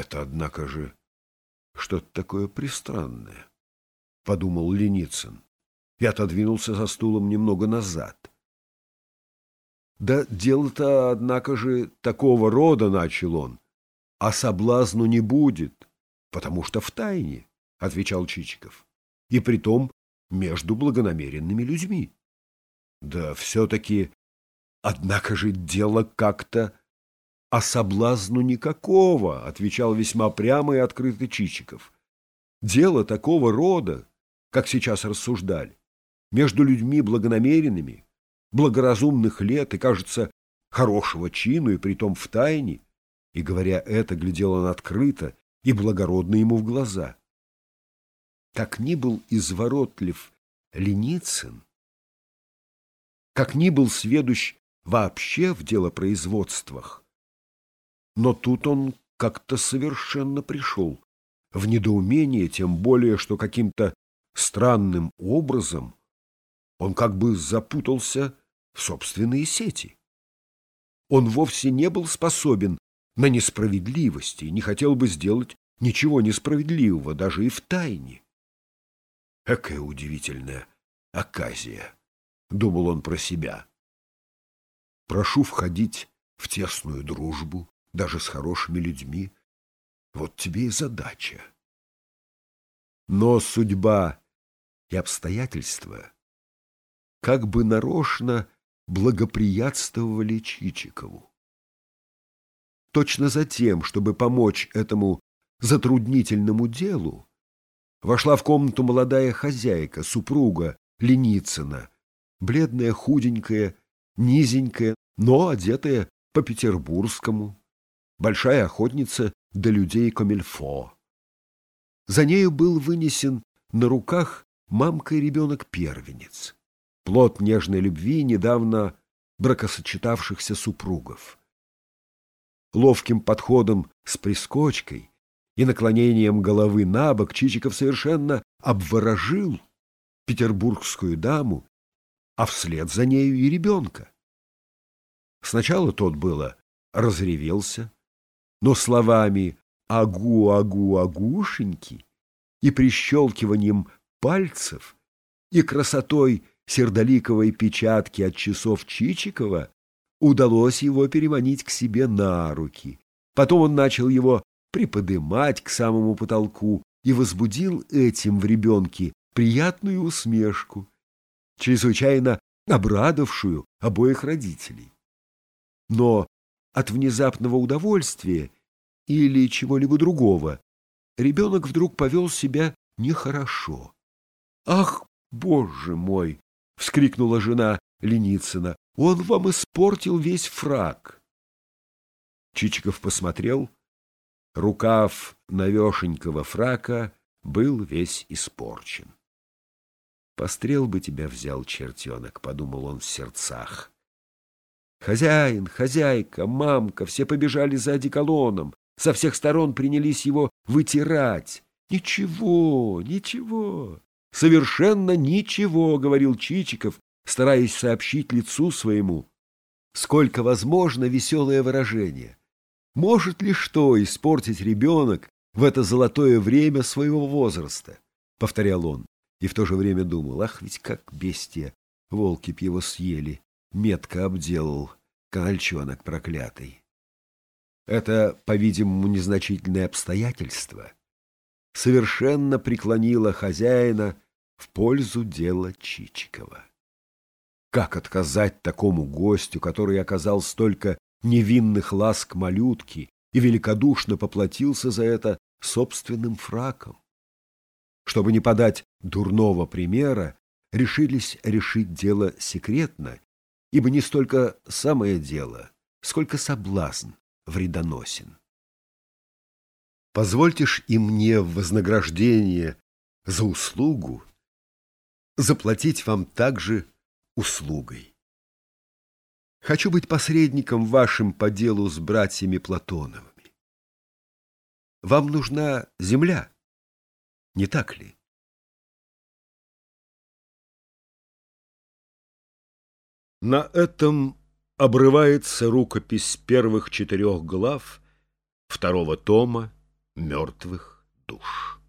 Это, однако же, что-то такое пристранное, — подумал Леницын и отодвинулся за стулом немного назад. Да дело-то, однако же, такого рода, — начал он, — а соблазну не будет, потому что в тайне, — отвечал Чичиков, — и притом между благонамеренными людьми. Да все-таки, однако же, дело как-то «А соблазну никакого», — отвечал весьма прямо и открыто Чичиков. «Дело такого рода, как сейчас рассуждали, между людьми благонамеренными, благоразумных лет и, кажется, хорошего чину, и притом в тайне, и, говоря это, глядел он открыто и благородно ему в глаза. Как ни был изворотлив Леницын, как ни был сведущ вообще в делопроизводствах, но тут он как-то совершенно пришел в недоумение, тем более, что каким-то странным образом он как бы запутался в собственные сети. Он вовсе не был способен на несправедливости и не хотел бы сделать ничего несправедливого, даже и в тайне. Какая удивительная оказия, — думал он про себя. Прошу входить в тесную дружбу, даже с хорошими людьми. Вот тебе и задача. Но судьба и обстоятельства как бы нарочно благоприятствовали Чичикову. Точно за тем, чтобы помочь этому затруднительному делу, вошла в комнату молодая хозяйка, супруга Леницына, бледная, худенькая, низенькая, но одетая по-петербургскому, большая охотница до людей Комильфо. За нею был вынесен на руках мамка и ребенок-первенец, плод нежной любви недавно бракосочетавшихся супругов. Ловким подходом с прискочкой и наклонением головы на бок Чичиков совершенно обворожил петербургскую даму, а вслед за нею и ребенка. Сначала тот было разревелся, но словами «агу-агу-агушеньки» и прищелкиванием пальцев и красотой сердоликовой печатки от часов Чичикова удалось его переманить к себе на руки. Потом он начал его приподымать к самому потолку и возбудил этим в ребенке приятную усмешку, чрезвычайно обрадовавшую обоих родителей. Но от внезапного удовольствия или чего-либо другого, ребенок вдруг повел себя нехорошо. «Ах, боже мой!» — вскрикнула жена Леницына. «Он вам испортил весь фраг!» Чичиков посмотрел. Рукав навешенького фрака был весь испорчен. «Пострел бы тебя взял, чертенок», — подумал он в сердцах. Хозяин, хозяйка, мамка, все побежали за одеколоном, со всех сторон принялись его вытирать. Ничего, ничего, совершенно ничего, — говорил Чичиков, стараясь сообщить лицу своему. Сколько возможно веселое выражение. Может ли что испортить ребенок в это золотое время своего возраста? — повторял он, и в то же время думал, ах, ведь как бестия, волки б его съели метко обделал канальчонок проклятый. Это, по-видимому, незначительное обстоятельство совершенно преклонило хозяина в пользу дела Чичикова. Как отказать такому гостю, который оказал столько невинных ласк малютки и великодушно поплатился за это собственным фраком? Чтобы не подать дурного примера, решились решить дело секретно ибо не столько самое дело, сколько соблазн вредоносен. Позвольте ж и мне в вознаграждение за услугу заплатить вам также услугой. Хочу быть посредником вашим по делу с братьями Платоновыми. Вам нужна земля, не так ли? На этом обрывается рукопись первых четырех глав второго тома «Мертвых душ».